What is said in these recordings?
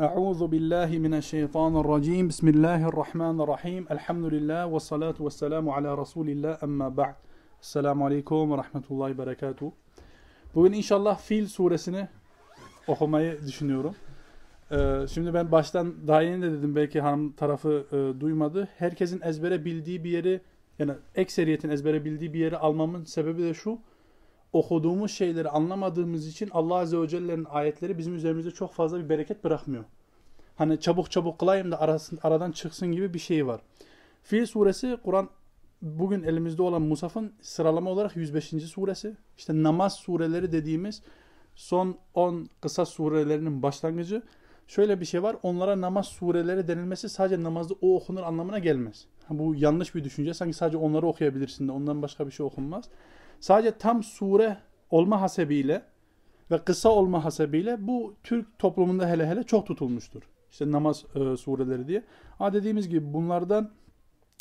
Euzu billahi mineşşeytanirracim. Bismillahirrahmanirrahim. Elhamdülillah ve salatu vesselamu ala Resulillah emma ba'd. Selamun aleyküm ve rahmetullahi berekatuh. Bugün inşallah Fil suresini okumayı düşünüyorum. Ee, şimdi ben baştan daha yeni de dedim belki hanım tarafı e, duymadı. Herkesin ezbere bildiği bir yeri yani ekseriyetin ezbere bildiği bir yeri almamın sebebi de şu. Okuduğumuz şeyleri anlamadığımız için Allah Azze ve Celle'nin ayetleri bizim üzerimizde çok fazla bir bereket bırakmıyor. Hani çabuk çabuk kılayım da arasın, aradan çıksın gibi bir şey var. Fil suresi Kur'an bugün elimizde olan Musaf'ın sıralama olarak 105. suresi. İşte namaz sureleri dediğimiz son 10 kısa surelerinin başlangıcı. Şöyle bir şey var. Onlara namaz sureleri denilmesi sadece namazda o okunur anlamına gelmez. Bu yanlış bir düşünce. Sanki sadece onları okuyabilirsin de ondan başka bir şey okunmaz. Sadece tam sure olma hasebiyle ve kısa olma hasebiyle bu Türk toplumunda hele hele çok tutulmuştur. İşte namaz e, sureleri diye. Ama dediğimiz gibi bunlardan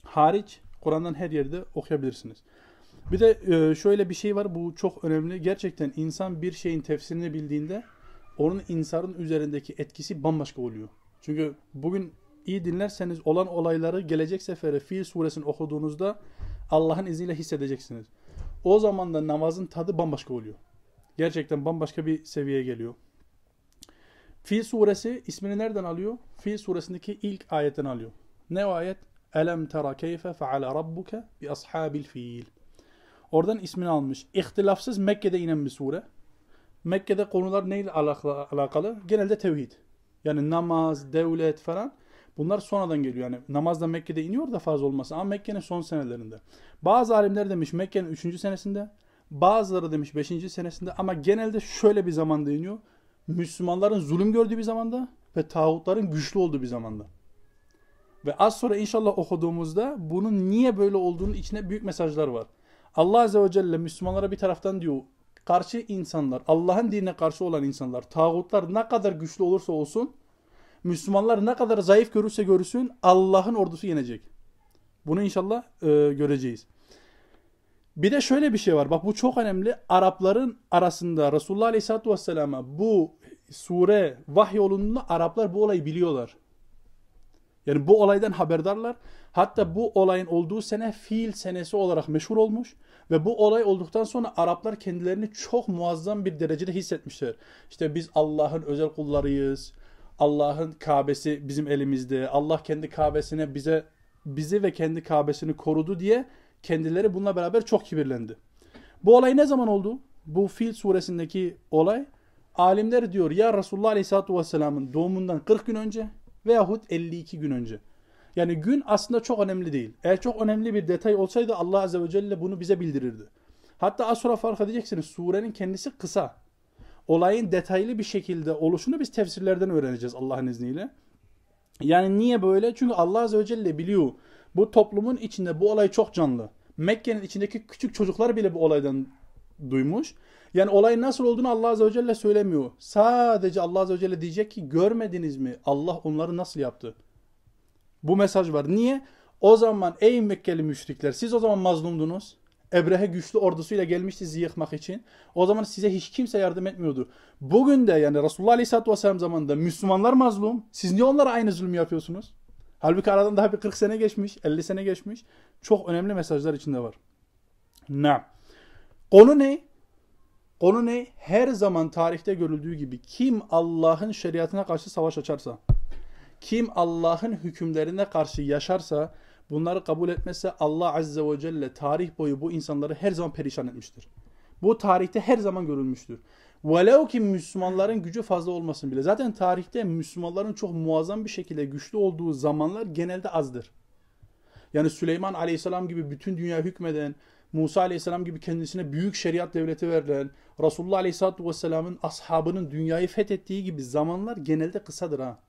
hariç Kur'an'dan her yerde okuyabilirsiniz. Bir de e, şöyle bir şey var bu çok önemli. Gerçekten insan bir şeyin tefsirini bildiğinde onun insanın üzerindeki etkisi bambaşka oluyor. Çünkü bugün iyi dinlerseniz olan olayları gelecek sefere Fil suresini okuduğunuzda Allah'ın izniyle hissedeceksiniz. O zaman da namazın tadı bambaşka oluyor. Gerçekten bambaşka bir seviyeye geliyor. Fil suresi ismini nereden alıyor? Fil suresindeki ilk ayetten alıyor. Ne o ayet? Elem tera keyfe feale rabbuke bi ashabil fil. Oradan ismini almış. İhtilafsız Mekke'de inen bir sure. Mekke'de konular neyle alakalı? Genelde tevhid. Yani namaz, devlet falan. Bunlar sonradan geliyor. Yani namaz da Mekke'de iniyor da fazla olması ama Mekke'nin son senelerinde. Bazı alimler demiş Mekke'nin 3. senesinde. Bazıları demiş 5. senesinde ama genelde şöyle bir zamanda iniyor. Müslümanların zulüm gördüğü bir zamanda ve tağutların güçlü olduğu bir zamanda. Ve az sonra inşallah okuduğumuzda bunun niye böyle olduğunu içine büyük mesajlar var. Allah Azze ve Celle Müslümanlara bir taraftan diyor karşı insanlar, Allah'ın dinine karşı olan insanlar, tağutlar ne kadar güçlü olursa olsun, Müslümanlar ne kadar zayıf görürse görürsün, Allah'ın ordusu yenecek. Bunu inşallah e, göreceğiz. Bir de şöyle bir şey var. Bak bu çok önemli. Arapların arasında Resulullah Aleyhisselatü Vesselam'a bu sure vahiy olduğunda Araplar bu olayı biliyorlar. Yani bu olaydan haberdarlar. Hatta bu olayın olduğu sene fiil senesi olarak meşhur olmuş. Ve bu olay olduktan sonra Araplar kendilerini çok muazzam bir derecede hissetmişler. İşte biz Allah'ın özel kullarıyız. Allah'ın Kabe'si bizim elimizde. Allah kendi Kabe'sine bize bizi ve kendi Kabe'sini korudu diye kendileri bununla beraber çok kibirlendi. Bu olay ne zaman oldu? Bu Fil suresindeki olay alimler diyor ya Resulullah Aleyhisselatü Vesselam'ın doğumundan 40 gün önce veyahut 52 gün önce. Yani gün aslında çok önemli değil. Eğer çok önemli bir detay olsaydı Allah Azze ve Celle bunu bize bildirirdi. Hatta az sonra fark edeceksiniz surenin kendisi kısa. Olayın detaylı bir şekilde oluşunu biz tefsirlerden öğreneceğiz Allah'ın izniyle. Yani niye böyle? Çünkü Allah Azze ve Celle biliyor. Bu toplumun içinde bu olay çok canlı. Mekke'nin içindeki küçük çocuklar bile bu olaydan duymuş. Yani olayın nasıl olduğunu Allah Azze ve Celle söylemiyor. Sadece Allah Azze ve Celle diyecek ki görmediniz mi Allah onları nasıl yaptı? Bu mesaj var. Niye? O zaman ey Mekkeli müşrikler siz o zaman mazlumdunuz. Ebrehe güçlü ordusuyla gelmişti sizi yıkmak için. O zaman size hiç kimse yardım etmiyordu. Bugün de yani Resulullah Aleyhisselatü Vesselam zamanında Müslümanlar mazlum. Siz niye onlara aynı zulmü yapıyorsunuz? Halbuki aradan daha bir 40 sene geçmiş, 50 sene geçmiş. Çok önemli mesajlar içinde var. Ne? Konu ne? Konu ne? Her zaman tarihte görüldüğü gibi kim Allah'ın şeriatına karşı savaş açarsa, kim Allah'ın hükümlerine karşı yaşarsa, bunları kabul etmezse Allah Azze ve Celle tarih boyu bu insanları her zaman perişan etmiştir. Bu tarihte her zaman görülmüştür. Velev ki Müslümanların gücü fazla olmasın bile. Zaten tarihte Müslümanların çok muazzam bir şekilde güçlü olduğu zamanlar genelde azdır. Yani Süleyman Aleyhisselam gibi bütün dünya hükmeden, Musa Aleyhisselam gibi kendisine büyük şeriat devleti verilen, Resulullah Aleyhisselatü Vesselam'ın ashabının dünyayı fethettiği gibi zamanlar genelde kısadır ha.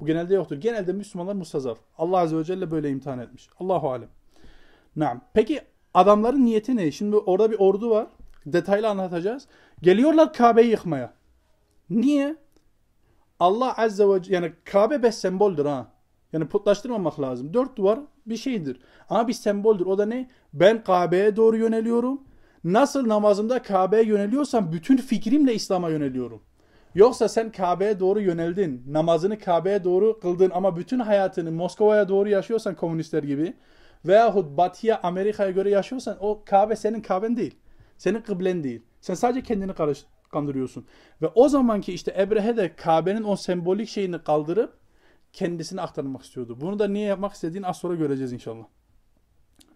Bu genelde yoktur. Genelde Müslümanlar mustazaf. Allah Azze ve Celle böyle imtihan etmiş. Allahu Alem. Naam. Peki adamların niyeti ne? Şimdi orada bir ordu var. Detaylı anlatacağız. Geliyorlar Kabe'yi yıkmaya. Niye? Allah Azze ve Celle, yani Kabe bir semboldür ha. Yani putlaştırmamak lazım. Dört duvar bir şeydir. Ama bir semboldür. O da ne? Ben Kabe'ye doğru yöneliyorum. Nasıl namazımda Kabe'ye yöneliyorsam bütün fikrimle İslam'a yöneliyorum. Yoksa sen Kabe'ye doğru yöneldin, namazını Kabe'ye doğru kıldın ama bütün hayatını Moskova'ya doğru yaşıyorsan komünistler gibi veyahut Batı'ya, Amerika'ya göre yaşıyorsan o Kabe senin Kabe'n değil. Senin kıblen değil. Sen sadece kendini karış, kandırıyorsun. Ve o zamanki işte Ebrehe de Kabe'nin o sembolik şeyini kaldırıp kendisini aktarmak istiyordu. Bunu da niye yapmak istediğini az sonra göreceğiz inşallah.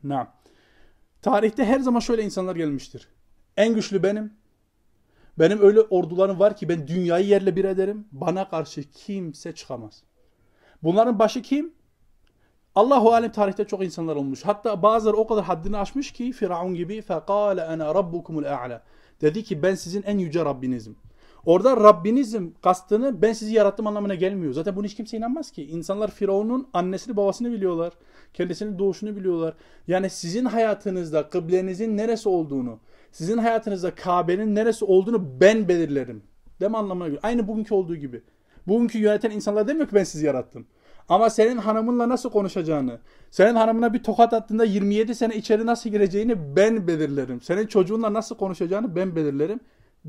Naam. Tarihte her zaman şöyle insanlar gelmiştir. En güçlü benim. Benim öyle ordularım var ki ben dünyayı yerle bir ederim. Bana karşı kimse çıkamaz. Bunların başı kim? Allahu alem tarihte çok insanlar olmuş. Hatta bazıları o kadar haddini aşmış ki Firavun gibi fekale ana rabbukumul a'la. Dedi ki ben sizin en yüce Rabbinizim. Orada Rabbinizm kastını ben sizi yarattım anlamına gelmiyor. Zaten bunu hiç kimse inanmaz ki. İnsanlar Firavun'un annesini babasını biliyorlar. Kendisinin doğuşunu biliyorlar. Yani sizin hayatınızda kıblenizin neresi olduğunu, sizin hayatınızda Kabe'nin neresi olduğunu ben belirlerim. Deme anlamına geliyor. Aynı bugünkü olduğu gibi. Bugünkü yöneten insanlar demiyor ki ben sizi yarattım. Ama senin hanımınla nasıl konuşacağını, senin hanımına bir tokat attığında 27 sene içeri nasıl gireceğini ben belirlerim. Senin çocuğunla nasıl konuşacağını ben belirlerim.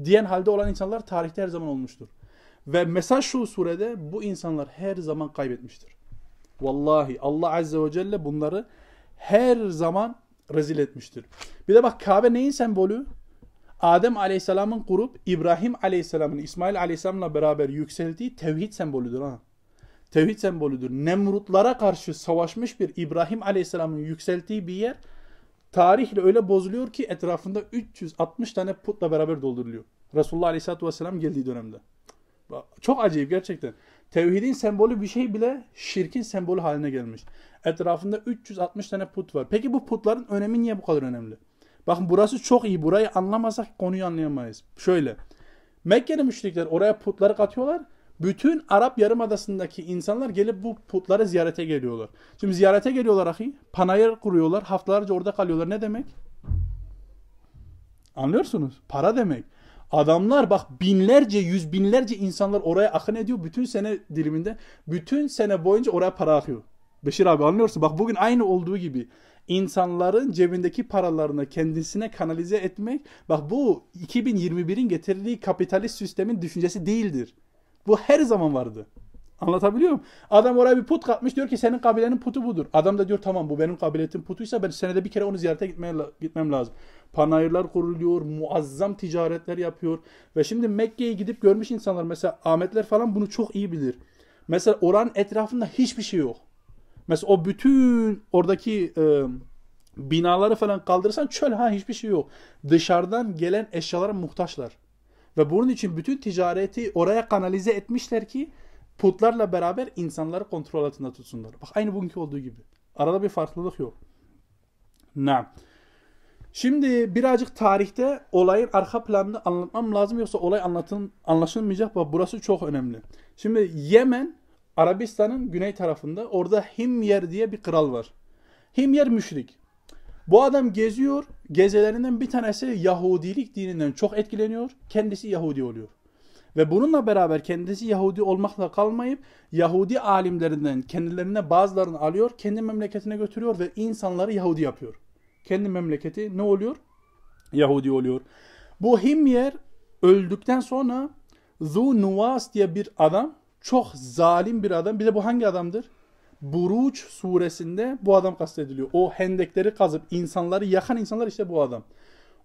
Diyen halde olan insanlar tarihte her zaman olmuştur. Ve mesaj şu surede bu insanlar her zaman kaybetmiştir. Vallahi Allah Azze ve Celle bunları her zaman rezil etmiştir. Bir de bak Kabe neyin sembolü? Adem Aleyhisselam'ın kurup İbrahim Aleyhisselam'ın İsmail Aleyhisselam'la beraber yükseldiği tevhid sembolüdür ha. Tevhid sembolüdür. Nemrutlara karşı savaşmış bir İbrahim Aleyhisselam'ın yükselttiği bir yer tarihle öyle bozuluyor ki etrafında 360 tane putla beraber dolduruluyor. Resulullah Aleyhisselatü Vesselam geldiği dönemde. Çok acayip gerçekten. Tevhidin sembolü bir şey bile şirkin sembolü haline gelmiş. Etrafında 360 tane put var. Peki bu putların önemi niye bu kadar önemli? Bakın burası çok iyi. Burayı anlamazsak konuyu anlayamayız. Şöyle. Mekke'li müşrikler oraya putları katıyorlar. Bütün Arap Yarımadası'ndaki insanlar gelip bu putları ziyarete geliyorlar. Şimdi ziyarete geliyorlar ahi. Panayır kuruyorlar. Haftalarca orada kalıyorlar. Ne demek? Anlıyorsunuz? Para demek. Adamlar bak binlerce, yüz binlerce insanlar oraya akın ediyor. Bütün sene diliminde. Bütün sene boyunca oraya para akıyor. Beşir abi anlıyorsun. Bak bugün aynı olduğu gibi insanların cebindeki paralarını kendisine kanalize etmek. Bak bu 2021'in getirdiği kapitalist sistemin düşüncesi değildir. Bu her zaman vardı. Anlatabiliyor muyum? Adam oraya bir put katmış diyor ki senin kabilenin putu budur. Adam da diyor tamam bu benim kabiletin putuysa ben senede bir kere onu ziyarete gitmem, gitmem lazım. Panayırlar kuruluyor, muazzam ticaretler yapıyor. Ve şimdi Mekke'ye gidip görmüş insanlar mesela Ahmetler falan bunu çok iyi bilir. Mesela oranın etrafında hiçbir şey yok. Mesela o bütün oradaki e, binaları falan kaldırırsan çöl ha hiçbir şey yok. Dışarıdan gelen eşyalara muhtaçlar. Ve bunun için bütün ticareti oraya kanalize etmişler ki putlarla beraber insanları kontrol altında tutsunlar. Bak aynı bugünkü olduğu gibi. Arada bir farklılık yok. Ne? Şimdi birazcık tarihte olayın arka planını anlatmam lazım yoksa olay anlatın, anlaşılmayacak. Bak burası çok önemli. Şimdi Yemen Arabistan'ın güney tarafında orada Himyer diye bir kral var. Himyer müşrik. Bu adam geziyor. Gezelerinden bir tanesi Yahudilik dininden çok etkileniyor. Kendisi Yahudi oluyor. Ve bununla beraber kendisi Yahudi olmakla kalmayıp Yahudi alimlerinden kendilerine bazılarını alıyor, kendi memleketine götürüyor ve insanları Yahudi yapıyor. Kendi memleketi ne oluyor? Yahudi oluyor. Bu Himyer öldükten sonra Zu Nuwas diye bir adam, çok zalim bir adam. Bir de bu hangi adamdır? Buruç suresinde bu adam kastediliyor. O hendekleri kazıp insanları yakan insanlar işte bu adam.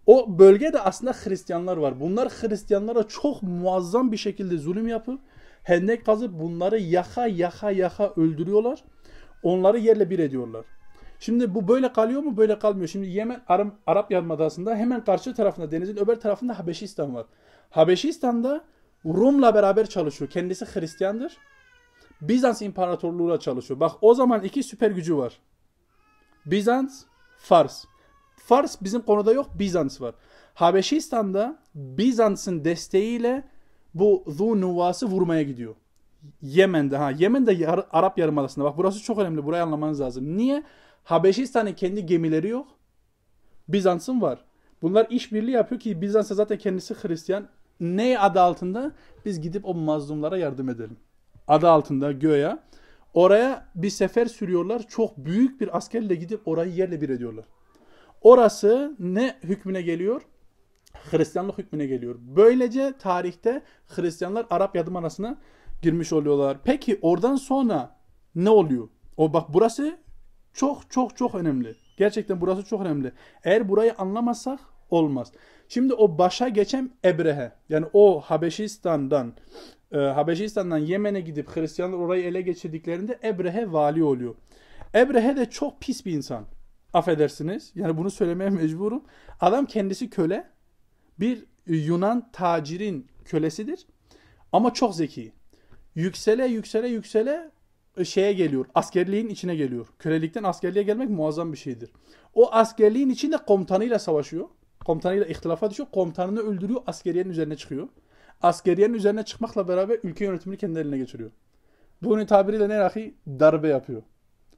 O bölgede aslında Hristiyanlar var. Bunlar Hristiyanlara çok muazzam bir şekilde zulüm yapıp hendek kazıp bunları yaka yaka yaka öldürüyorlar. Onları yerle bir ediyorlar. Şimdi bu böyle kalıyor mu? Böyle kalmıyor. Şimdi Yemen Arap, Arap Yarımadası'nda hemen karşı tarafında denizin öbür tarafında Habeşistan var. Habeşistan'da Rum'la beraber çalışıyor. Kendisi Hristiyandır. Bizans İmparatorluğu'yla çalışıyor. Bak o zaman iki süper gücü var. Bizans, Fars. Fars bizim konuda yok, Bizans var. Habeşistan'da Bizans'ın desteğiyle bu Zu Nuvas'ı vurmaya gidiyor. Yemen'de ha Yemen'de yar, Arap Yarımadası'nda bak burası çok önemli burayı anlamanız lazım. Niye? Habeşistan'ın kendi gemileri yok. Bizans'ın var. Bunlar işbirliği yapıyor ki Bizans zaten kendisi Hristiyan. Ne adı altında? Biz gidip o mazlumlara yardım edelim. Adı altında göğe. Oraya bir sefer sürüyorlar. Çok büyük bir askerle gidip orayı yerle bir ediyorlar. Orası ne hükmüne geliyor? Hristiyanlık hükmüne geliyor. Böylece tarihte Hristiyanlar Arap Yarımadası'na girmiş oluyorlar. Peki oradan sonra ne oluyor? O bak burası çok çok çok önemli. Gerçekten burası çok önemli. Eğer burayı anlamazsak olmaz. Şimdi o başa geçen Ebrehe yani o Habeşistan'dan e, Habeşistan'dan Yemen'e gidip Hristiyanlar orayı ele geçirdiklerinde Ebrehe vali oluyor. Ebrehe de çok pis bir insan. Affedersiniz. Yani bunu söylemeye mecburum. Adam kendisi köle. Bir Yunan tacirin kölesidir. Ama çok zeki. Yüksele yüksele yüksele e, şeye geliyor. Askerliğin içine geliyor. Kölelikten askerliğe gelmek muazzam bir şeydir. O askerliğin içinde komutanıyla savaşıyor. Komutanıyla ihtilafa düşüyor. Komutanını öldürüyor. Askeriyenin üzerine çıkıyor. Askeriyenin üzerine çıkmakla beraber ülke yönetimini kendi eline geçiriyor. Bunun tabiriyle ne rahi? Darbe yapıyor.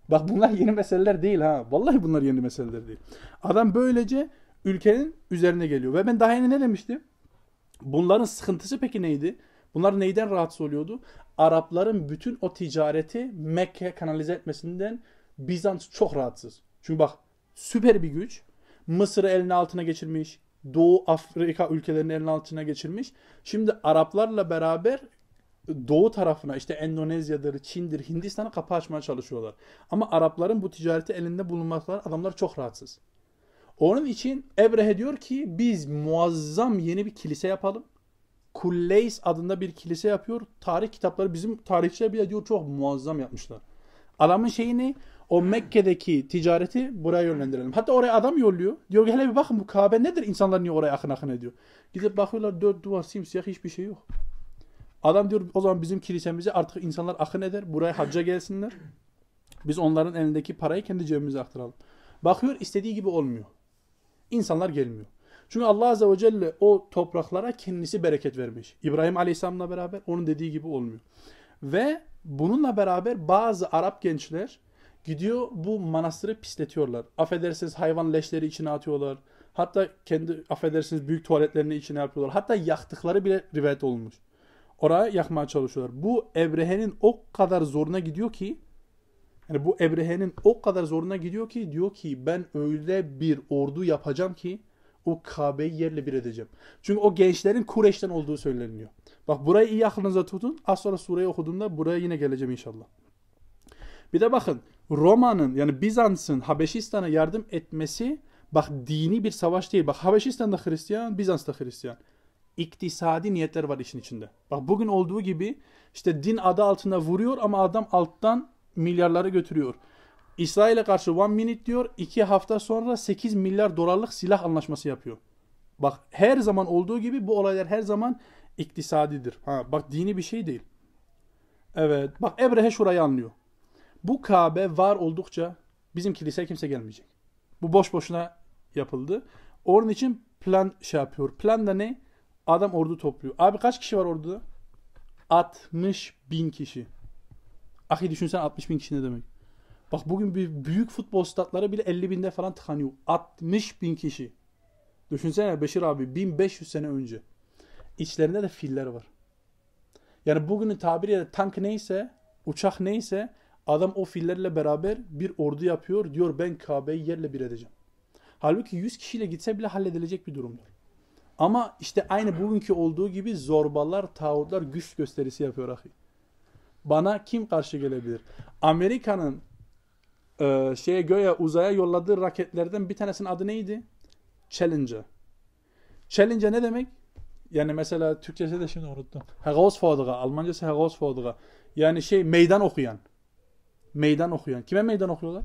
Bak bunlar yeni meseleler değil ha. Vallahi bunlar yeni meseleler değil. Adam böylece ülkenin üzerine geliyor. Ve ben daha yeni ne demiştim? Bunların sıkıntısı peki neydi? Bunlar neyden rahatsız oluyordu? Arapların bütün o ticareti Mekke kanalize etmesinden Bizans çok rahatsız. Çünkü bak süper bir güç. Mısır'ı elinin altına geçirmiş. Doğu Afrika ülkelerini elinin altına geçirmiş. Şimdi Araplarla beraber doğu tarafına işte Endonezya'dır, Çin'dir, Hindistan'a kapı açmaya çalışıyorlar. Ama Arapların bu ticareti elinde bulunmaklar adamlar çok rahatsız. Onun için Ebrehe diyor ki biz muazzam yeni bir kilise yapalım. Kulleys adında bir kilise yapıyor. Tarih kitapları bizim tarihçiler bile diyor çok muazzam yapmışlar. Adamın şeyini o Mekke'deki ticareti buraya yönlendirelim. Hatta oraya adam yolluyor. Diyor ki hele bir bakın bu Kabe nedir? İnsanlar niye oraya akın akın ediyor? Gidip bakıyorlar dört duvar simsiyah hiçbir şey yok. Adam diyor o zaman bizim kilisemize artık insanlar akın eder. Buraya hacca gelsinler. Biz onların elindeki parayı kendi cebimize aktaralım. Bakıyor istediği gibi olmuyor. İnsanlar gelmiyor. Çünkü Allah Azze ve Celle o topraklara kendisi bereket vermiş. İbrahim Aleyhisselam'la beraber onun dediği gibi olmuyor. Ve bununla beraber bazı Arap gençler gidiyor bu manastırı pisletiyorlar. Affedersiniz hayvan leşleri içine atıyorlar. Hatta kendi affedersiniz büyük tuvaletlerini içine yapıyorlar. Hatta yaktıkları bile rivayet olmuş. Oraya yakmaya çalışıyorlar. Bu Ebrehe'nin o kadar zoruna gidiyor ki yani bu Ebrehe'nin o kadar zoruna gidiyor ki diyor ki ben öyle bir ordu yapacağım ki o Kabe'yi yerle bir edeceğim. Çünkü o gençlerin Kureş'ten olduğu söyleniyor. Bak burayı iyi aklınıza tutun. Az sonra sureyi okuduğumda buraya yine geleceğim inşallah. Bir de bakın Roma'nın yani Bizans'ın Habeşistan'a yardım etmesi bak dini bir savaş değil. Bak Habeşistan'da Hristiyan, Bizans'ta Hristiyan. İktisadi niyetler var işin içinde. Bak bugün olduğu gibi işte din adı altında vuruyor ama adam alttan milyarları götürüyor. İsrail'e karşı one minute diyor. iki hafta sonra 8 milyar dolarlık silah anlaşması yapıyor. Bak her zaman olduğu gibi bu olaylar her zaman iktisadidir. Ha, bak dini bir şey değil. Evet bak Ebrehe şurayı anlıyor. Bu Kabe var oldukça bizim kiliseye kimse gelmeyecek. Bu boş boşuna yapıldı. Onun için plan şey yapıyor. Plan da ne? Adam ordu topluyor. Abi kaç kişi var orduda? 60 bin kişi. Ahi düşünsen 60 bin kişi ne demek? Bak bugün bir büyük futbol statları bile 50 binde falan tıkanıyor. 60 bin kişi. Düşünsene Beşir abi 1500 sene önce. İçlerinde de filler var. Yani bugünün tabiriyle tank neyse, uçak neyse adam o fillerle beraber bir ordu yapıyor. Diyor ben Kabe'yi yerle bir edeceğim. Halbuki 100 kişiyle gitse bile halledilecek bir durumdur. Ama işte aynı bugünkü olduğu gibi zorbalar, tağutlar güç gösterisi yapıyor ahi. Bana kim karşı gelebilir? Amerika'nın e, şeye göğe uzaya yolladığı raketlerden bir tanesinin adı neydi? Challenger. Challenger ne demek? Yani mesela Türkçesi de şimdi unuttum. Herausforderer. Almancası Herausforderer. Yani şey meydan okuyan. Meydan okuyan. Kime meydan okuyorlar?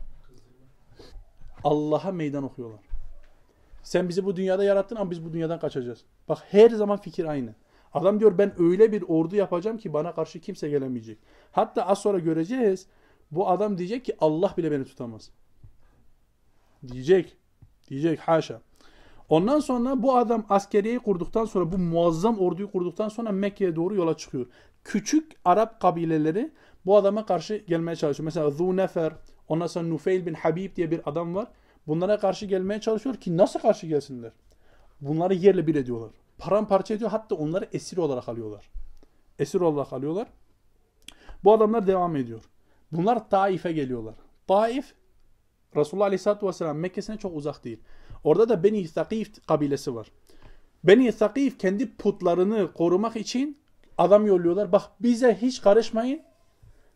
Allah'a meydan okuyorlar. Sen bizi bu dünyada yarattın ama biz bu dünyadan kaçacağız. Bak her zaman fikir aynı. Adam diyor ben öyle bir ordu yapacağım ki bana karşı kimse gelemeyecek. Hatta az sonra göreceğiz. Bu adam diyecek ki Allah bile beni tutamaz. Diyecek. Diyecek haşa. Ondan sonra bu adam askeriyeyi kurduktan sonra bu muazzam orduyu kurduktan sonra Mekke'ye doğru yola çıkıyor. Küçük Arap kabileleri bu adama karşı gelmeye çalışıyor. Mesela Zu Nefer, ondan sonra Nufeil bin Habib diye bir adam var. Bunlara karşı gelmeye çalışıyor ki nasıl karşı gelsinler? Bunları yerle bir ediyorlar. Paramparça ediyor hatta onları esir olarak alıyorlar. Esir olarak alıyorlar. Bu adamlar devam ediyor. Bunlar Taif'e geliyorlar. Taif Resulullah Aleyhisselatü Vesselam Mekke'sine çok uzak değil. Orada da Beni Thakif kabilesi var. Beni Sakif kendi putlarını korumak için adam yolluyorlar. Bak bize hiç karışmayın.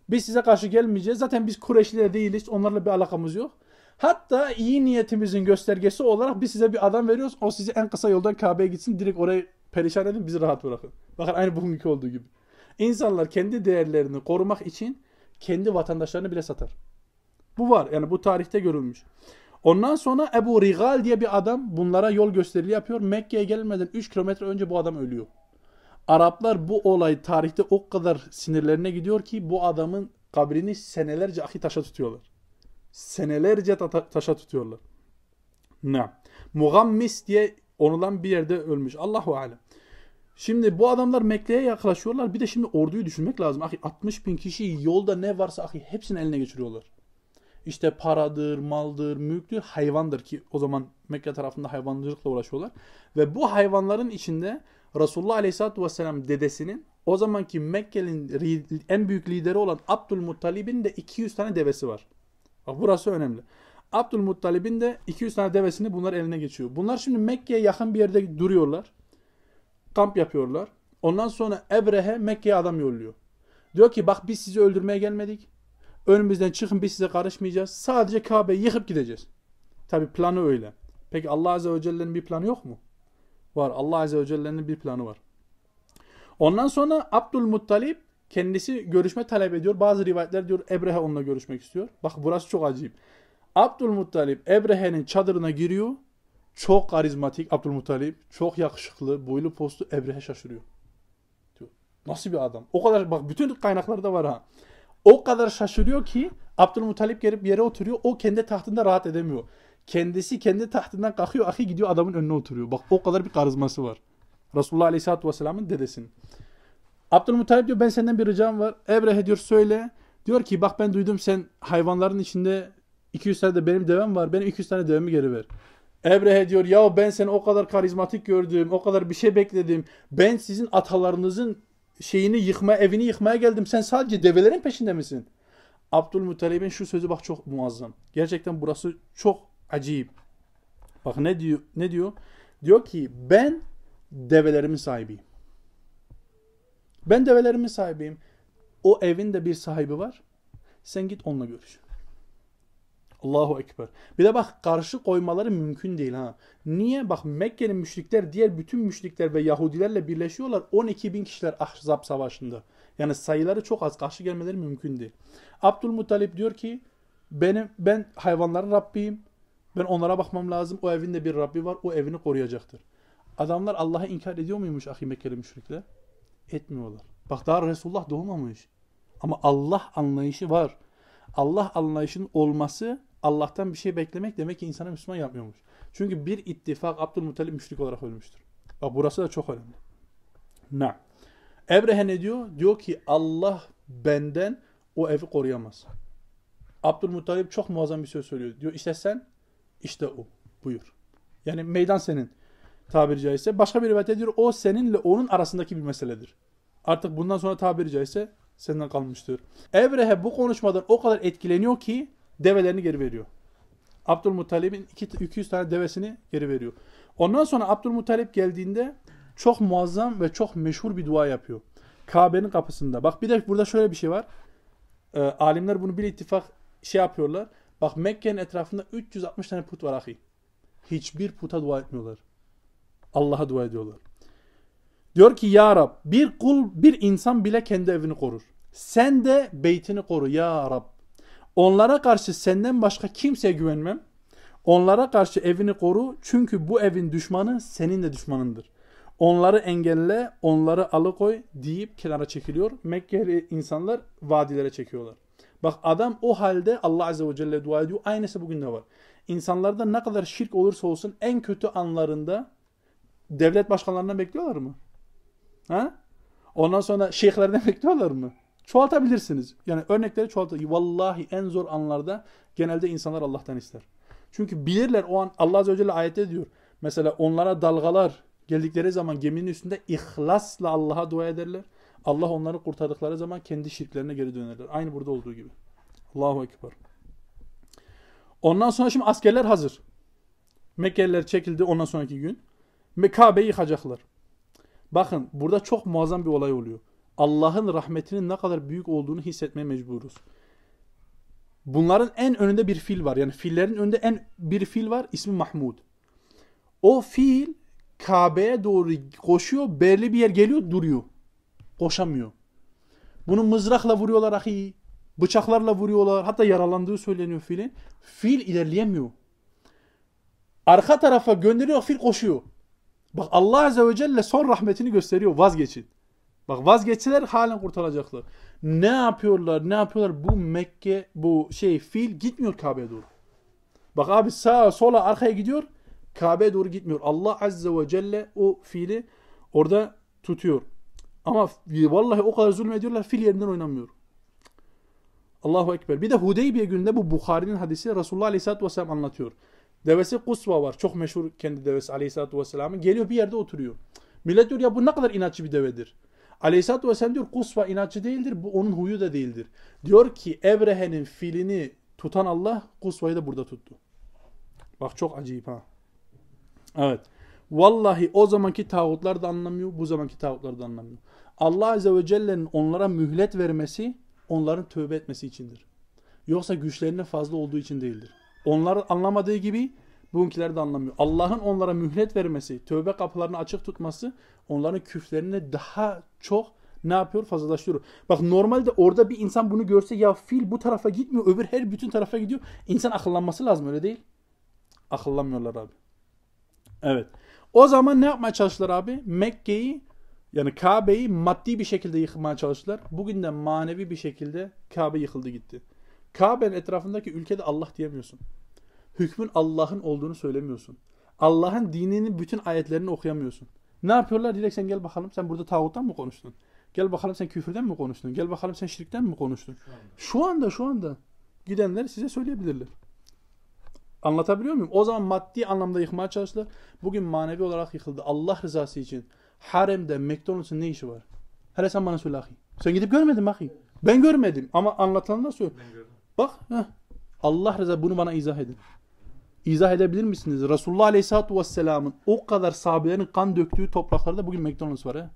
Biz size karşı gelmeyeceğiz. Zaten biz Kureyşliler değiliz. Onlarla bir alakamız yok. Hatta iyi niyetimizin göstergesi olarak biz size bir adam veriyoruz. O sizi en kısa yoldan Kabe'ye gitsin. Direkt orayı perişan edin. Bizi rahat bırakın. Bakın aynı bugünkü olduğu gibi. İnsanlar kendi değerlerini korumak için kendi vatandaşlarını bile satar. Bu var. Yani bu tarihte görülmüş. Ondan sonra Ebu Rigal diye bir adam bunlara yol gösterili yapıyor. Mekke'ye gelmeden 3 kilometre önce bu adam ölüyor. Araplar bu olay tarihte o kadar sinirlerine gidiyor ki bu adamın kabrini senelerce ahi taşa tutuyorlar. Senelerce ta taşa tutuyorlar. Ne? Mugammis diye onulan bir yerde ölmüş. Allahu alem. Şimdi bu adamlar Mekke'ye yaklaşıyorlar. Bir de şimdi orduyu düşünmek lazım. Ahi 60 bin kişi yolda ne varsa ahi hepsini eline geçiriyorlar. İşte paradır, maldır, mülktür, hayvandır ki o zaman Mekke tarafında hayvancılıkla uğraşıyorlar. Ve bu hayvanların içinde Resulullah Aleyhisselatü Vesselam dedesinin o zamanki Mekke'nin en büyük lideri olan Abdülmuttalib'in de 200 tane devesi var. Bak burası önemli. Abdülmuttalib'in de 200 tane devesini bunlar eline geçiyor. Bunlar şimdi Mekke'ye yakın bir yerde duruyorlar. Kamp yapıyorlar. Ondan sonra Ebrehe Mekke'ye adam yolluyor. Diyor ki bak biz sizi öldürmeye gelmedik. Önümüzden çıkın biz size karışmayacağız. Sadece Kabe'yi yıkıp gideceğiz. Tabi planı öyle. Peki Allah Azze ve Celle'nin bir planı yok mu? Var. Allah Azze ve Celle'nin bir planı var. Ondan sonra Abdülmuttalip kendisi görüşme talep ediyor. Bazı rivayetler diyor Ebrehe onunla görüşmek istiyor. Bak burası çok acayip. Abdülmuttalip Ebrehe'nin çadırına giriyor. Çok karizmatik Abdülmuttalip. Çok yakışıklı, boylu postu Ebrehe şaşırıyor. Diyor. Nasıl bir adam? O kadar bak bütün kaynaklarda var ha. O kadar şaşırıyor ki Abdülmuttalip gelip yere oturuyor. O kendi tahtında rahat edemiyor. Kendisi kendi tahtından kalkıyor. Ahi gidiyor adamın önüne oturuyor. Bak o kadar bir karizması var. Resulullah Aleyhisselatü Vesselam'ın dedesinin. Abdülmuttalip diyor ben senden bir ricam var. Ebrehe diyor söyle. Diyor ki bak ben duydum sen hayvanların içinde 200 tane de benim devem var. Benim 200 tane devemi geri ver. Ebrehe diyor ya ben seni o kadar karizmatik gördüm. O kadar bir şey bekledim. Ben sizin atalarınızın şeyini yıkma, evini yıkmaya geldim. Sen sadece develerin peşinde misin? Abdülmuttalib'in şu sözü bak çok muazzam. Gerçekten burası çok acayip. Bak ne diyor? Ne diyor? Diyor ki ben develerimin sahibiyim. Ben develerimin sahibiyim. O evin de bir sahibi var. Sen git onunla görüş. Allahu Ekber. Bir de bak karşı koymaları mümkün değil ha. Niye? Bak Mekke'nin müşrikler diğer bütün müşrikler ve Yahudilerle birleşiyorlar. 12 bin kişiler Ahzab Savaşı'nda. Yani sayıları çok az. Karşı gelmeleri mümkün değil. Abdülmuttalip diyor ki benim ben hayvanların Rabbiyim. Ben onlara bakmam lazım. O evinde bir Rabbi var. O evini koruyacaktır. Adamlar Allah'ı inkar ediyor muymuş ahi Mekkeli müşrikler? Etmiyorlar. Bak daha Resulullah doğmamış. Ama Allah anlayışı var. Allah anlayışının olması Allah'tan bir şey beklemek demek ki insana Müslüman yapmıyormuş. Çünkü bir ittifak Abdülmuttalip müşrik olarak ölmüştür. Bak burası da çok önemli. Na. Ebrehe ne diyor? Diyor ki Allah benden o evi koruyamaz. Abdülmuttalip çok muazzam bir söz söylüyor. Diyor işte sen işte o. Buyur. Yani meydan senin tabiri caizse. Başka bir rivayet diyor o seninle onun arasındaki bir meseledir. Artık bundan sonra tabiri caizse senden kalmıştır. Ebrehe bu konuşmadan o kadar etkileniyor ki develerini geri veriyor. Abdülmuttalib'in 200 tane devesini geri veriyor. Ondan sonra Abdülmuttalip geldiğinde çok muazzam ve çok meşhur bir dua yapıyor. Kabe'nin kapısında. Bak bir de burada şöyle bir şey var. E, alimler bunu bir ittifak şey yapıyorlar. Bak Mekke'nin etrafında 360 tane put var ahi. Hiçbir puta dua etmiyorlar. Allah'a dua ediyorlar. Diyor ki ya Rab bir kul bir insan bile kendi evini korur. Sen de beytini koru ya Rab. Onlara karşı senden başka kimseye güvenmem. Onlara karşı evini koru çünkü bu evin düşmanı senin de düşmanındır. Onları engelle, onları alıkoy deyip kenara çekiliyor. Mekkeli insanlar vadilere çekiyorlar. Bak adam o halde Allah Azze ve Celle dua ediyor. Aynısı bugün de var. İnsanlarda ne kadar şirk olursa olsun en kötü anlarında devlet başkanlarından bekliyorlar mı? Ha? Ondan sonra şeyhlerden bekliyorlar mı? Çoğaltabilirsiniz. Yani örnekleri çoğaltabilirsiniz. Vallahi en zor anlarda genelde insanlar Allah'tan ister. Çünkü bilirler o an Allah Azze ve Celle ayette diyor. Mesela onlara dalgalar geldikleri zaman geminin üstünde ihlasla Allah'a dua ederler. Allah onları kurtardıkları zaman kendi şirklerine geri dönerler. Aynı burada olduğu gibi. Allahu Ekber. Ondan sonra şimdi askerler hazır. Mekkeliler çekildi ondan sonraki gün. Kabe'yi yıkacaklar. Bakın burada çok muazzam bir olay oluyor. Allah'ın rahmetinin ne kadar büyük olduğunu hissetmeye mecburuz. Bunların en önünde bir fil var. Yani fillerin önünde en bir fil var. İsmi Mahmud. O fil Kabe'ye doğru koşuyor. Belli bir yer geliyor duruyor. Koşamıyor. Bunu mızrakla vuruyorlar ahi. Bıçaklarla vuruyorlar. Hatta yaralandığı söyleniyor filin. Fil ilerleyemiyor. Arka tarafa gönderiyor fil koşuyor. Bak Allah Azze ve Celle son rahmetini gösteriyor. Vazgeçin. Bak vazgeçseler halen kurtulacaklar. Ne yapıyorlar? Ne yapıyorlar? Bu Mekke, bu şey fil gitmiyor Kabe'ye doğru. Bak abi sağa sola arkaya gidiyor. Kabe'ye doğru gitmiyor. Allah Azze ve Celle o fili orada tutuyor. Ama vallahi o kadar zulmediyorlar fil yerinden oynamıyor. Allahu Ekber. Bir de Hudeybiye gününde bu Bukhari'nin hadisi Resulullah Aleyhisselatü Vesselam anlatıyor. Devesi Kusva var. Çok meşhur kendi devesi Aleyhisselatü Vesselam'ın. Geliyor bir yerde oturuyor. Millet diyor ya bu ne kadar inatçı bir devedir. Aleyhisselatü Vesselam diyor Kusva inatçı değildir. Bu onun huyu da değildir. Diyor ki Ebrehe'nin filini tutan Allah Kusva'yı da burada tuttu. Bak çok acayip ha. Evet. Vallahi o zamanki tağutlar da anlamıyor, bu zamanki tağutlar da anlamıyor. Allah Azze ve Celle'nin onlara mühlet vermesi, onların tövbe etmesi içindir. Yoksa güçlerinin fazla olduğu için değildir. Onlar anlamadığı gibi bugünküler de anlamıyor. Allah'ın onlara mühlet vermesi, tövbe kapılarını açık tutması onların küflerini daha çok ne yapıyor? Fazlalaştırıyor. Bak normalde orada bir insan bunu görse ya fil bu tarafa gitmiyor, öbür her bütün tarafa gidiyor. İnsan akıllanması lazım öyle değil. Akıllanmıyorlar abi. Evet. O zaman ne yapmaya çalıştılar abi? Mekke'yi yani Kabe'yi maddi bir şekilde yıkmaya çalıştılar. Bugün de manevi bir şekilde Kabe yıkıldı gitti. Kabe'nin etrafındaki ülkede Allah diyemiyorsun. Hükmün Allah'ın olduğunu söylemiyorsun. Allah'ın dininin bütün ayetlerini okuyamıyorsun. Ne yapıyorlar? Direkt sen gel bakalım sen burada tağuttan mı konuştun? Gel bakalım sen küfürden mi konuştun? Gel bakalım sen şirkten mi konuştun? Şu anda şu anda gidenler size söyleyebilirler. Anlatabiliyor muyum? O zaman maddi anlamda yıkmaya çalıştılar. Bugün manevi olarak yıkıldı. Allah rızası için. Haremde McDonald's'ın ne işi var? Hele sen bana söyle ahi. Sen gidip görmedin mi ahi? Ben görmedim ama anlatanlar söylüyor. Bak heh. Allah rızası bunu bana izah edin. İzah edebilir misiniz? Resulullah Aleyhisselatü Vesselam'ın o kadar sahabelerin kan döktüğü topraklarda bugün McDonald's var. He?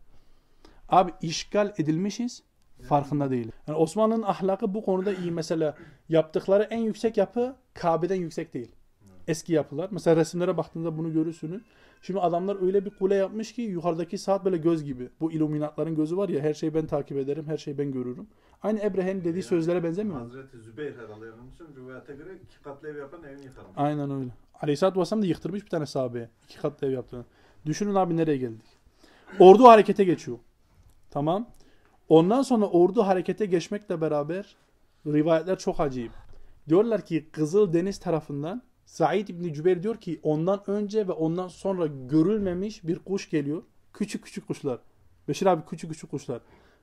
Abi işgal edilmişiz. Farkında değil. Yani Osmanlı'nın ahlakı bu konuda iyi. Mesela yaptıkları en yüksek yapı Kabe'den yüksek değil. Eski yapılar. Mesela resimlere baktığında bunu görürsünüz. Şimdi adamlar öyle bir kule yapmış ki yukarıdaki saat böyle göz gibi. Bu illuminatların gözü var ya her şeyi ben takip ederim, her şeyi ben görürüm. Aynı Ebrehe'nin dediği yani, sözlere benzemiyor mu? Hazreti Zübeyir herhalde yanılmışım. Rivayete göre iki katlı ev yapan evini yıkarmış. Aynen öyle. Aleyhisselatü Vesselam da yıktırmış bir tane sahabeye. İki katlı ev yaptığını. Düşünün abi nereye geldik. Ordu harekete geçiyor. Tamam. Ondan sonra ordu harekete geçmekle beraber rivayetler çok acayip. Diyorlar ki Kızıl Deniz tarafından Said İbni Cübeyr diyor ki ondan önce ve ondan sonra görülmemiş bir kuş geliyor. Küçük küçük kuşlar. Beşir abi küçük küçük kuşlar.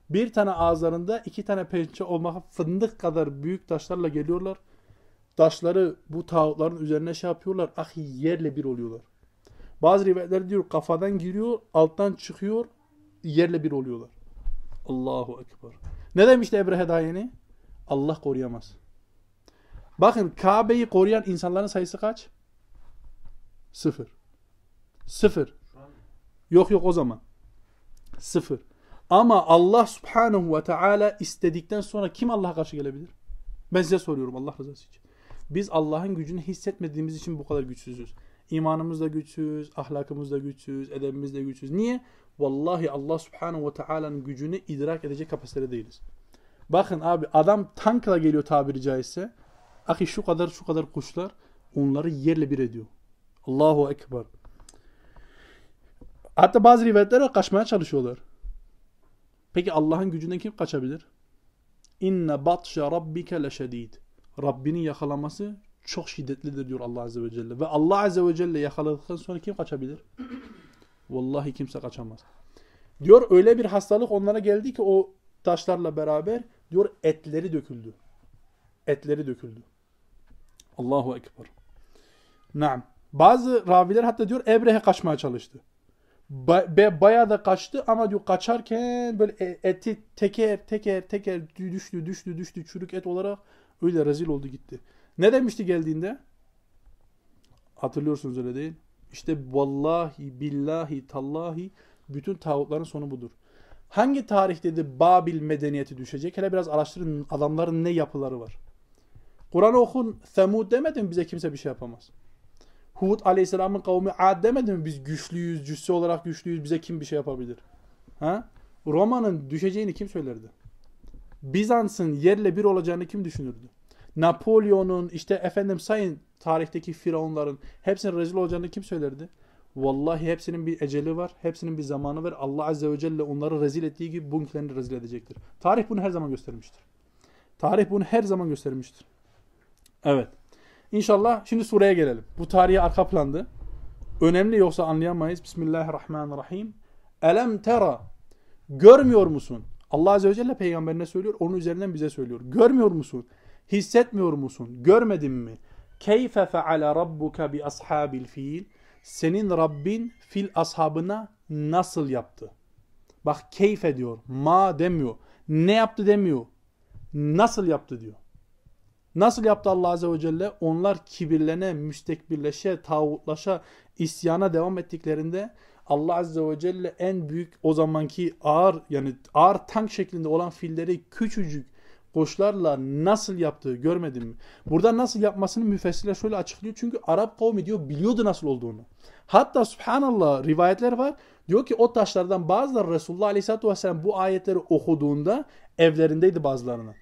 Bir tane ağızlarında iki tane pençe olmak fındık kadar büyük taşlarla geliyorlar. Taşları bu tağutların üzerine şey yapıyorlar. Ahi yerle bir oluyorlar. Bazı rivayetler diyor kafadan giriyor, alttan çıkıyor, yerle bir oluyorlar. Allahu Ekber. Ne demişti Ebrehe daha yeni? Allah koruyamaz. Bakın Kabe'yi koruyan insanların sayısı kaç? Sıfır. Sıfır. Yok yok o zaman. Sıfır. Ama Allah subhanahu ve teala istedikten sonra kim Allah'a karşı gelebilir? Ben size soruyorum Allah rızası için. Biz Allah'ın gücünü hissetmediğimiz için bu kadar güçsüzüz. İmanımız da güçsüz, ahlakımız da güçsüz, edebimiz de güçsüz. Niye? Vallahi Allah subhanahu ve teala'nın gücünü idrak edecek kapasitede değiliz. Bakın abi adam tankla geliyor tabiri caizse. Ahi şu kadar şu kadar kuşlar onları yerle bir ediyor. Allahu Ekber. Hatta bazı rivayetlere kaçmaya çalışıyorlar. Peki Allah'ın gücünden kim kaçabilir? İnne batşa rabbike leşedid. Rabbinin yakalaması çok şiddetlidir diyor Allah Azze ve Celle. Ve Allah Azze ve Celle yakaladıktan sonra kim kaçabilir? Vallahi kimse kaçamaz. Diyor öyle bir hastalık onlara geldi ki o taşlarla beraber diyor etleri döküldü. Etleri döküldü. Allahu Ekber. Naam. Bazı raviler hatta diyor Ebrehe kaçmaya çalıştı. Ba be, bayağı da kaçtı ama diyor kaçarken böyle e, eti teker teker teker düştü düştü düştü çürük et olarak öyle rezil oldu gitti. Ne demişti geldiğinde? Hatırlıyorsunuz öyle değil. İşte vallahi billahi tallahi bütün tağutların sonu budur. Hangi tarihte Babil medeniyeti düşecek? Hele biraz araştırın adamların ne yapıları var. Kur'an okun Semud demedi mi bize kimse bir şey yapamaz. Hud aleyhisselamın kavmi Ad demedi mi biz güçlüyüz, cüsse olarak güçlüyüz bize kim bir şey yapabilir? Ha? Roma'nın düşeceğini kim söylerdi? Bizans'ın yerle bir olacağını kim düşünürdü? Napolyon'un işte efendim sayın tarihteki firavunların hepsinin rezil olacağını kim söylerdi? Vallahi hepsinin bir eceli var. Hepsinin bir zamanı var. Allah Azze ve Celle onları rezil ettiği gibi bugünkülerini rezil edecektir. Tarih bunu her zaman göstermiştir. Tarih bunu her zaman göstermiştir. Evet. İnşallah şimdi sureye gelelim. Bu tarihe arka plandı. Önemli yoksa anlayamayız. Bismillahirrahmanirrahim. Elem tera. Görmüyor musun? Allah Azze ve Celle peygamberine söylüyor. Onun üzerinden bize söylüyor. Görmüyor musun? Hissetmiyor musun? Görmedin mi? Keyfe feale rabbuka bi ashabil fil. Senin Rabbin fil ashabına nasıl yaptı? Bak keyfe diyor. Ma demiyor. Ne yaptı demiyor. Nasıl yaptı diyor. Nasıl yaptı Allah Azze ve Celle? Onlar kibirlene, müstekbirleşe, tağutlaşa, isyana devam ettiklerinde Allah Azze ve Celle en büyük o zamanki ağır yani ağır tank şeklinde olan filleri küçücük koçlarla nasıl yaptığı görmedim mi? Burada nasıl yapmasını müfessirler şöyle açıklıyor. Çünkü Arap kavmi diyor biliyordu nasıl olduğunu. Hatta subhanallah rivayetler var. Diyor ki o taşlardan bazıları Resulullah Aleyhisselatü Vesselam bu ayetleri okuduğunda evlerindeydi bazılarının.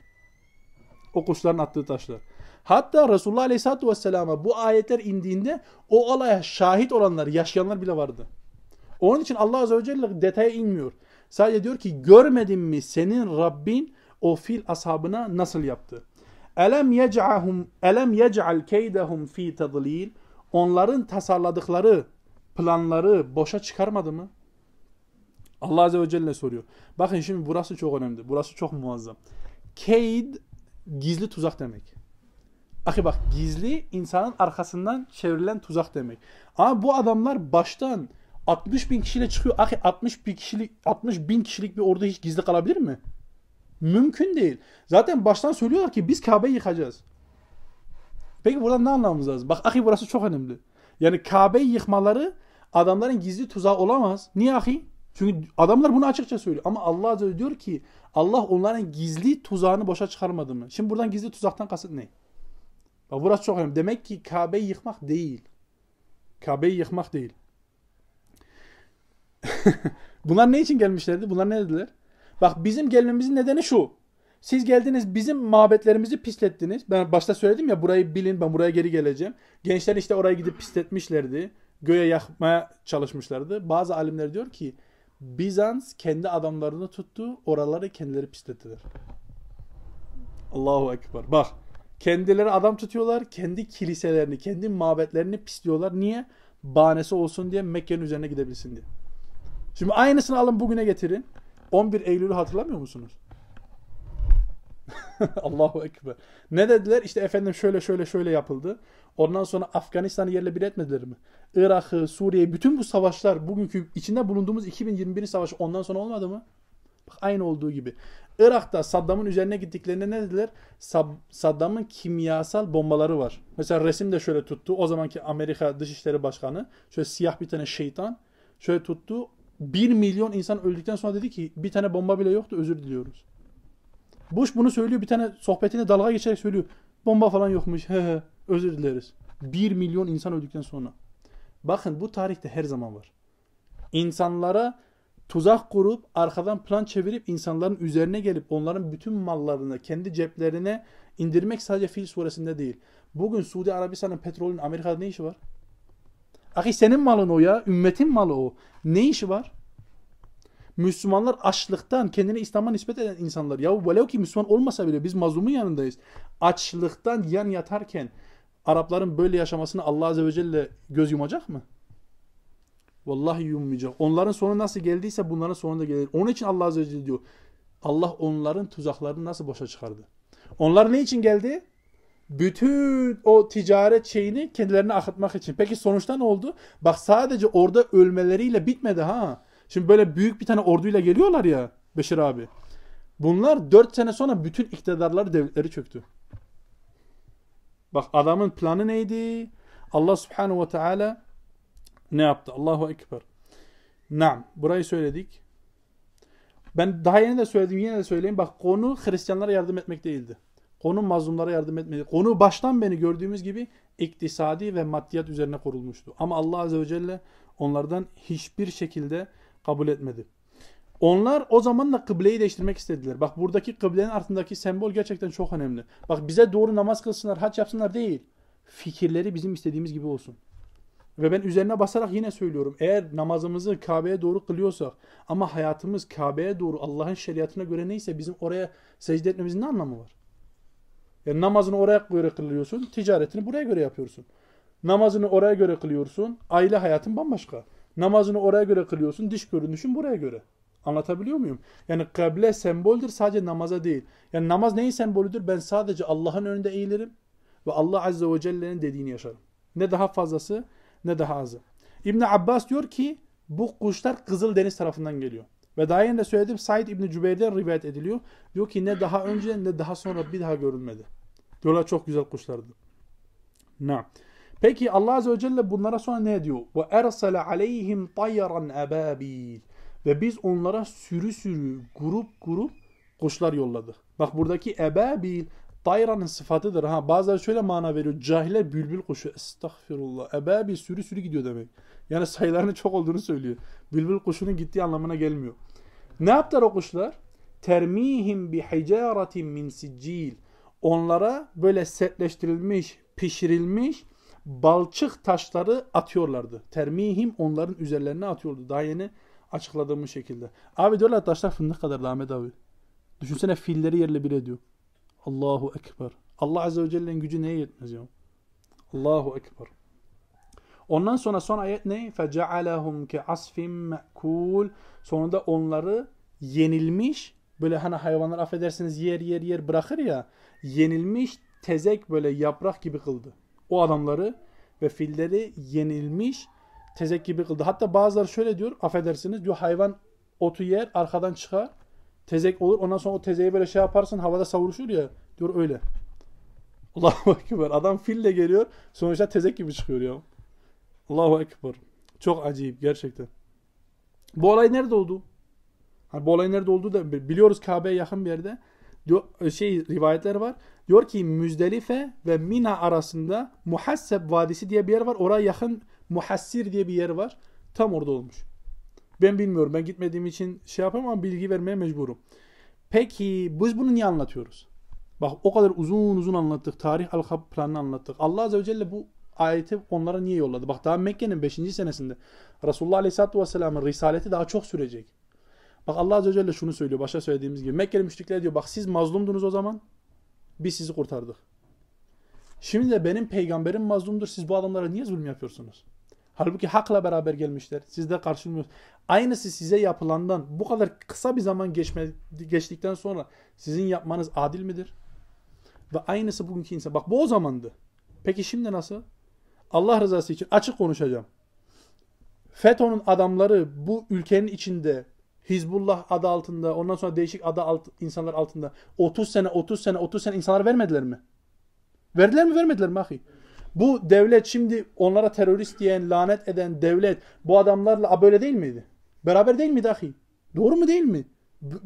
O kuşların attığı taşlar. Hatta Resulullah Aleyhisselatü Vesselam'a bu ayetler indiğinde o olaya şahit olanlar, yaşayanlar bile vardı. Onun için Allah Azze ve Celle detaya inmiyor. Sadece diyor ki görmedin mi senin Rabbin o fil ashabına nasıl yaptı? Elem yec'ahum elem yec'al keydehum fi tadlil. Onların tasarladıkları planları boşa çıkarmadı mı? Allah Azze ve Celle soruyor. Bakın şimdi burası çok önemli. Burası çok muazzam. Keyd gizli tuzak demek. Ahi bak gizli insanın arkasından çevrilen tuzak demek. Ama bu adamlar baştan 60 bin kişiyle çıkıyor. Ahi 60 bin kişilik 60 bin kişilik bir ordu hiç gizli kalabilir mi? Mümkün değil. Zaten baştan söylüyorlar ki biz Kabe'yi yıkacağız. Peki buradan ne anlamamız lazım? Bak ahi burası çok önemli. Yani Kabe'yi yıkmaları adamların gizli tuzağı olamaz. Niye ahi? Çünkü adamlar bunu açıkça söylüyor. Ama Allah Azze diyor ki Allah onların gizli tuzağını boşa çıkarmadı mı? Şimdi buradan gizli tuzaktan kasıt ne? Bak burası çok önemli. Demek ki Kabe'yi yıkmak değil. Kabe'yi yıkmak değil. Bunlar ne için gelmişlerdi? Bunlar ne dediler? Bak bizim gelmemizin nedeni şu. Siz geldiniz bizim mabetlerimizi pislettiniz. Ben başta söyledim ya burayı bilin ben buraya geri geleceğim. Gençler işte oraya gidip pisletmişlerdi. Göğe yakmaya çalışmışlardı. Bazı alimler diyor ki Bizans kendi adamlarını tuttu. Oraları kendileri pislettiler. Allahu Ekber. Bak kendileri adam tutuyorlar. Kendi kiliselerini, kendi mabetlerini pisliyorlar. Niye? Bahanesi olsun diye Mekke'nin üzerine gidebilsin diye. Şimdi aynısını alın bugüne getirin. 11 Eylül'ü hatırlamıyor musunuz? Allahu Ekber. Ne dediler? İşte efendim şöyle şöyle şöyle yapıldı. Ondan sonra Afganistan'ı yerle bir etmediler mi? Irak'ı, Suriye'yi, bütün bu savaşlar, bugünkü içinde bulunduğumuz 2021 savaşı ondan sonra olmadı mı? Bak aynı olduğu gibi. Irak'ta Saddam'ın üzerine gittiklerinde ne dediler? Saddam'ın kimyasal bombaları var. Mesela resim de şöyle tuttu. O zamanki Amerika Dışişleri Başkanı şöyle siyah bir tane şeytan şöyle tuttu. 1 milyon insan öldükten sonra dedi ki bir tane bomba bile yoktu özür diliyoruz. Bush bunu söylüyor bir tane sohbetine dalga geçerek söylüyor. Bomba falan yokmuş özür dileriz. 1 milyon insan öldükten sonra. Bakın bu tarihte her zaman var. İnsanlara tuzak kurup arkadan plan çevirip insanların üzerine gelip onların bütün mallarını kendi ceplerine indirmek sadece Fil suresinde değil. Bugün Suudi Arabistan'ın petrolün Amerika'da ne işi var? Ahi senin malın o ya. Ümmetin malı o. Ne işi var? Müslümanlar açlıktan kendini İslam'a nispet eden insanlar. Ya velev ki Müslüman olmasa bile biz mazlumun yanındayız. Açlıktan yan yatarken Arapların böyle yaşamasını Allah Azze ve Celle göz yumacak mı? Vallahi yummayacak. Onların sonu nasıl geldiyse bunların sonu da gelir. Onun için Allah Azze ve Celle diyor. Allah onların tuzaklarını nasıl boşa çıkardı? Onlar ne için geldi? Bütün o ticaret şeyini kendilerine akıtmak için. Peki sonuçta ne oldu? Bak sadece orada ölmeleriyle bitmedi ha. Şimdi böyle büyük bir tane orduyla geliyorlar ya Beşir abi. Bunlar 4 sene sonra bütün iktidarları devletleri çöktü. Bak adamın planı neydi? Allah subhanahu ve teala ne yaptı? Allahu Ekber. Naam. Burayı söyledik. Ben daha yeni de söyledim, yine de söyleyeyim. Bak konu Hristiyanlara yardım etmek değildi. Konu mazlumlara yardım etmek. Konu baştan beri gördüğümüz gibi iktisadi ve maddiyat üzerine kurulmuştu. Ama Allah Azze ve Celle onlardan hiçbir şekilde kabul etmedi. Onlar o zaman da kıbleyi değiştirmek istediler. Bak buradaki kıblenin altındaki sembol gerçekten çok önemli. Bak bize doğru namaz kılsınlar, haç yapsınlar değil. Fikirleri bizim istediğimiz gibi olsun. Ve ben üzerine basarak yine söylüyorum. Eğer namazımızı Kabe'ye doğru kılıyorsak ama hayatımız Kabe'ye doğru Allah'ın şeriatına göre neyse bizim oraya secde etmemizin ne anlamı var? Yani namazını oraya göre kılıyorsun, ticaretini buraya göre yapıyorsun. Namazını oraya göre kılıyorsun, aile hayatın bambaşka. Namazını oraya göre kılıyorsun, diş görünüşün buraya göre. Anlatabiliyor muyum? Yani kıble semboldür sadece namaza değil. Yani namaz neyin sembolüdür? Ben sadece Allah'ın önünde eğilirim ve Allah Azze ve Celle'nin dediğini yaşarım. Ne daha fazlası ne daha azı. İbn Abbas diyor ki bu kuşlar Kızıl Deniz tarafından geliyor. Ve daha yeni söyledim Said İbni Cübeyr'den rivayet ediliyor. Diyor ki ne daha önce ne daha sonra bir daha görülmedi. Diyorlar çok güzel kuşlardı. Na. Peki Allah Azze ve Celle bunlara sonra ne diyor? Ve ersele aleyhim tayran ababil. Ve biz onlara sürü sürü, grup grup kuşlar yolladık. Bak buradaki ebabil Tayranın sıfatıdır. Ha bazıları şöyle mana veriyor. Cahile bülbül kuşu. Estağfirullah. Ebabil sürü sürü gidiyor demek. Yani sayılarının çok olduğunu söylüyor. Bülbül kuşunun gittiği anlamına gelmiyor. Ne yaptılar o kuşlar? Termihim bi hicaretin min siccil. Onlara böyle sertleştirilmiş, pişirilmiş balçık taşları atıyorlardı. Termihim onların üzerlerine atıyordu. Daha yeni açıkladığımız şekilde. Abi diyorlar taşlar fındık kadar Ahmet abi. Düşünsene filleri yerle bir ediyor. Allahu Ekber. Allah Azze ve Celle'nin gücü neye yetmez ya? Allahu Ekber. Ondan sonra son ayet ne? فَجَعَلَهُمْ كَعَصْفٍ مَأْكُولٍ Sonunda onları yenilmiş, böyle hani hayvanlar affedersiniz yer yer yer bırakır ya, yenilmiş tezek böyle yaprak gibi kıldı. O adamları ve filleri yenilmiş tezek gibi kıldı. Hatta bazıları şöyle diyor, affedersiniz diyor hayvan otu yer arkadan çıkar tezek olur. Ondan sonra o tezeyi böyle şey yaparsın havada savuruşur ya. Diyor öyle. Allahu Ekber. Adam fille geliyor. Sonuçta tezek gibi çıkıyor ya. Allahu Ekber. Çok acayip gerçekten. Bu olay nerede oldu? Hani bu olay nerede oldu da biliyoruz Kabe'ye yakın bir yerde. Diyor, şey rivayetler var. Diyor ki Müzdelife ve Mina arasında Muhasseb Vadisi diye bir yer var. Oraya yakın Muhassir diye bir yer var. Tam orada olmuş. Ben bilmiyorum. Ben gitmediğim için şey yapamam ama bilgi vermeye mecburum. Peki biz bunu niye anlatıyoruz? Bak o kadar uzun uzun anlattık. Tarih al planını anlattık. Allah Azze ve Celle bu ayeti onlara niye yolladı? Bak daha Mekke'nin 5. senesinde Resulullah Aleyhisselatü Vesselam'ın risaleti daha çok sürecek. Bak Allah Azze ve Celle şunu söylüyor. Başta söylediğimiz gibi. Mekkeli müşrikler diyor bak siz mazlumdunuz o zaman. Biz sizi kurtardık. Şimdi de benim peygamberim mazlumdur. Siz bu adamlara niye zulüm yapıyorsunuz? Halbuki hakla beraber gelmişler. Siz de karşılmıyorsunuz. Aynısı size yapılandan bu kadar kısa bir zaman geçme, geçtikten sonra sizin yapmanız adil midir? Ve aynısı bugünkü insan. Bak bu o zamandı. Peki şimdi nasıl? Allah rızası için açık konuşacağım. FETÖ'nün adamları bu ülkenin içinde Hizbullah adı altında ondan sonra değişik adı alt, insanlar altında 30 sene 30 sene 30 sene insanlar vermediler mi? Verdiler mi vermediler mi ahi? Bu devlet şimdi onlara terörist diyen, lanet eden devlet bu adamlarla böyle değil miydi? Beraber değil mi dahi? Doğru mu değil mi?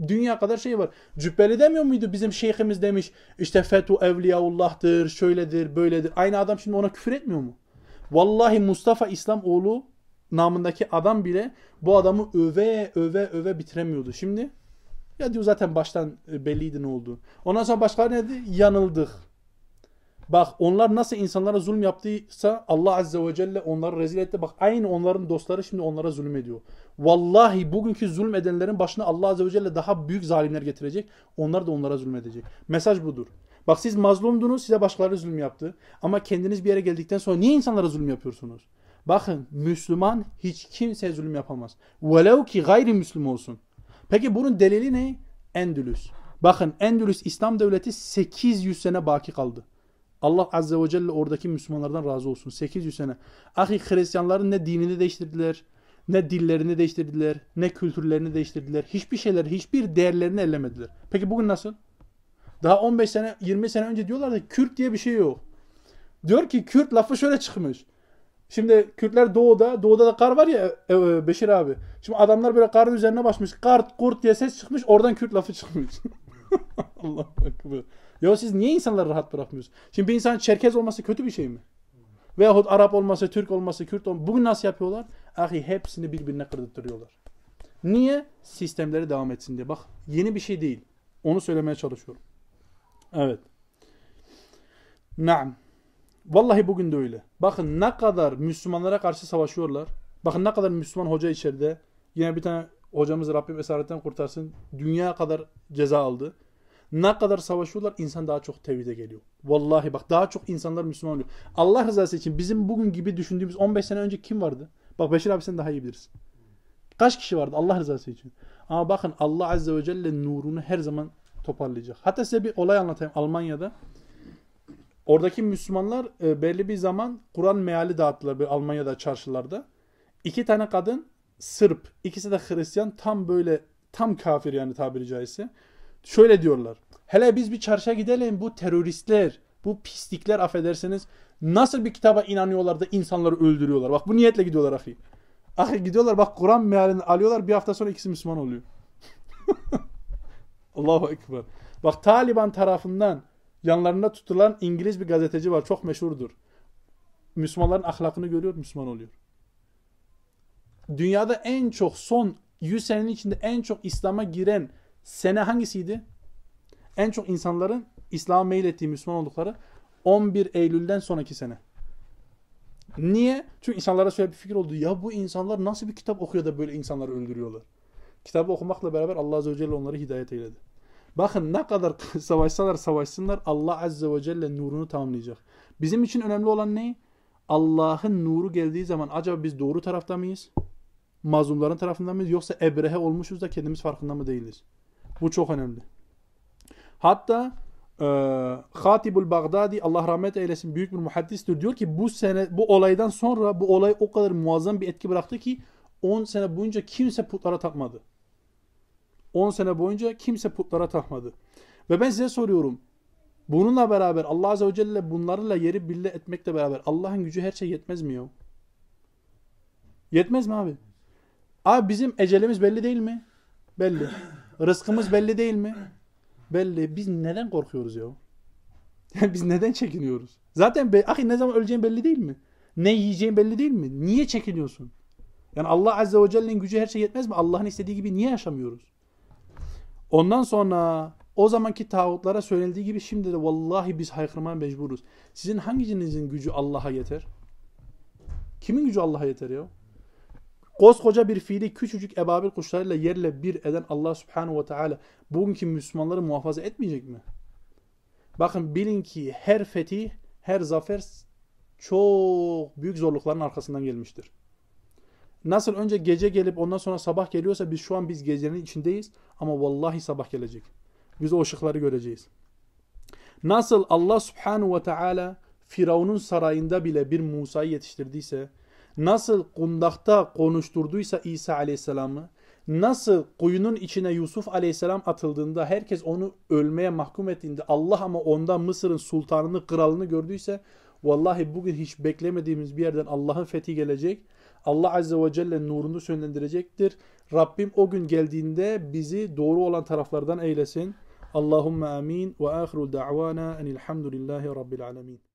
Dünya kadar şey var. Cübbeli demiyor muydu bizim şeyhimiz demiş işte Fethu Evliyaullah'tır, şöyledir, böyledir. Aynı adam şimdi ona küfür etmiyor mu? Vallahi Mustafa İslamoğlu namındaki adam bile bu adamı öve öve öve bitiremiyordu. Şimdi ya diyor zaten baştan e, belliydi ne oldu. Ondan sonra başkaları ne dedi? Yanıldık. Bak onlar nasıl insanlara zulüm yaptıysa Allah Azze ve Celle onları rezil etti. Bak aynı onların dostları şimdi onlara zulüm ediyor. Vallahi bugünkü zulüm edenlerin başına Allah Azze ve Celle daha büyük zalimler getirecek. Onlar da onlara zulüm edecek. Mesaj budur. Bak siz mazlumdunuz size başkaları zulüm yaptı. Ama kendiniz bir yere geldikten sonra niye insanlara zulüm yapıyorsunuz? Bakın Müslüman hiç kimseye zulüm yapamaz. Velev ki gayrimüslim olsun. Peki bunun delili ne? Endülüs. Bakın Endülüs İslam devleti 800 sene baki kaldı. Allah Azze ve Celle oradaki Müslümanlardan razı olsun. 800 sene. Ahi Hristiyanların ne dinini değiştirdiler, ne dillerini değiştirdiler, ne kültürlerini değiştirdiler. Hiçbir şeyler, hiçbir değerlerini ellemediler. Peki bugün nasıl? Daha 15 sene, 20 sene önce diyorlar da Kürt diye bir şey yok. Diyor ki Kürt lafı şöyle çıkmış. Şimdi Kürtler doğuda, doğuda da kar var ya e, e, Beşir abi. Şimdi adamlar böyle karın üzerine başmış. Kart, kurt diye ses çıkmış. Oradan Kürt lafı çıkmış. Allah akbar. Ya siz niye insanları rahat bırakmıyorsunuz? Şimdi bir insan Çerkez olması kötü bir şey mi? Veyahut Arap olması, Türk olması, Kürt olması. Bugün nasıl yapıyorlar? Ahi hepsini birbirine kırdırtıyorlar. Niye? Sistemleri devam etsin diye. Bak yeni bir şey değil. Onu söylemeye çalışıyorum. Evet. Naam. Vallahi bugün de öyle. Bakın ne kadar Müslümanlara karşı savaşıyorlar. Bakın ne kadar Müslüman hoca içeride. Yine bir tane hocamız Rabbim esaretten kurtarsın. Dünya kadar ceza aldı. Ne kadar savaşıyorlar insan daha çok tevhide geliyor. Vallahi bak daha çok insanlar Müslüman oluyor. Allah rızası için bizim bugün gibi düşündüğümüz 15 sene önce kim vardı? Bak Beşir abi sen daha iyi bilirsin. Kaç kişi vardı Allah rızası için? Ama bakın Allah Azze ve Celle nurunu her zaman toparlayacak. Hatta size bir olay anlatayım Almanya'da. Oradaki Müslümanlar e, belli bir zaman Kur'an meali dağıttılar bir Almanya'da çarşılarda. İki tane kadın Sırp, ikisi de Hristiyan tam böyle tam kafir yani tabiri caizse. Şöyle diyorlar. Hele biz bir çarşıya gidelim bu teröristler, bu pislikler affedersiniz nasıl bir kitaba inanıyorlar da insanları öldürüyorlar. Bak bu niyetle gidiyorlar ahi. Ahi gidiyorlar bak Kur'an mealini alıyorlar bir hafta sonra ikisi Müslüman oluyor. Allahu Ekber. Bak Taliban tarafından yanlarında tutulan İngiliz bir gazeteci var. Çok meşhurdur. Müslümanların ahlakını görüyor, Müslüman oluyor. Dünyada en çok son 100 senenin içinde en çok İslam'a giren sene hangisiydi? En çok insanların İslam'a meylettiği Müslüman oldukları 11 Eylül'den sonraki sene. Niye? Çünkü insanlara şöyle bir fikir oldu. Ya bu insanlar nasıl bir kitap okuyor da böyle insanları öldürüyorlar? Kitabı okumakla beraber Allah Azze ve Celle onları hidayet eyledi. Bakın ne kadar savaşsalar savaşsınlar Allah Azze ve Celle nurunu tamamlayacak. Bizim için önemli olan ne? Allah'ın nuru geldiği zaman acaba biz doğru tarafta mıyız? Mazlumların tarafında mıyız? Yoksa ebrehe olmuşuz da kendimiz farkında mı değiliz? Bu çok önemli. Hatta e, Hatibul Bagdadi Allah rahmet eylesin büyük bir muhaddistir. Diyor ki bu sene bu olaydan sonra bu olay o kadar muazzam bir etki bıraktı ki 10 sene boyunca kimse putlara tapmadı. 10 sene boyunca kimse putlara tapmadı. Ve ben size soruyorum. Bununla beraber Allah Azze ve Celle bunlarla yeri bille etmekle beraber Allah'ın gücü her şey yetmez mi ya? Yetmez mi abi? Abi bizim ecelimiz belli değil mi? Belli. Rızkımız belli değil mi? Belli. Biz neden korkuyoruz ya? Biz neden çekiniyoruz? Zaten be, ahi ne zaman öleceğin belli değil mi? Ne yiyeceğin belli değil mi? Niye çekiniyorsun? Yani Allah Azze ve Celle'nin gücü her şey yetmez mi? Allah'ın istediği gibi niye yaşamıyoruz? Ondan sonra o zamanki tağutlara söylendiği gibi şimdi de vallahi biz haykırmaya mecburuz. Sizin hanginizin gücü Allah'a yeter? Kimin gücü Allah'a yeter ya? Koskoca bir fiili küçücük ebabil kuşlarıyla yerle bir eden Allah subhanahu ve teala bugünkü Müslümanları muhafaza etmeyecek mi? Bakın bilin ki her fetih, her zafer çok büyük zorlukların arkasından gelmiştir. Nasıl önce gece gelip ondan sonra sabah geliyorsa biz şu an biz gecenin içindeyiz ama vallahi sabah gelecek. Biz o ışıkları göreceğiz. Nasıl Allah subhanahu ve teala Firavun'un sarayında bile bir Musa'yı yetiştirdiyse, nasıl kundakta konuşturduysa İsa aleyhisselamı, nasıl kuyunun içine Yusuf aleyhisselam atıldığında herkes onu ölmeye mahkum ettiğinde Allah ama ondan Mısır'ın sultanını, kralını gördüyse vallahi bugün hiç beklemediğimiz bir yerden Allah'ın fethi gelecek. Allah Azze ve Celle nurunu sönlendirecektir. Rabbim o gün geldiğinde bizi doğru olan taraflardan eylesin. Allahümme amin ve ahiru da'vana enilhamdülillahi rabbil alemin.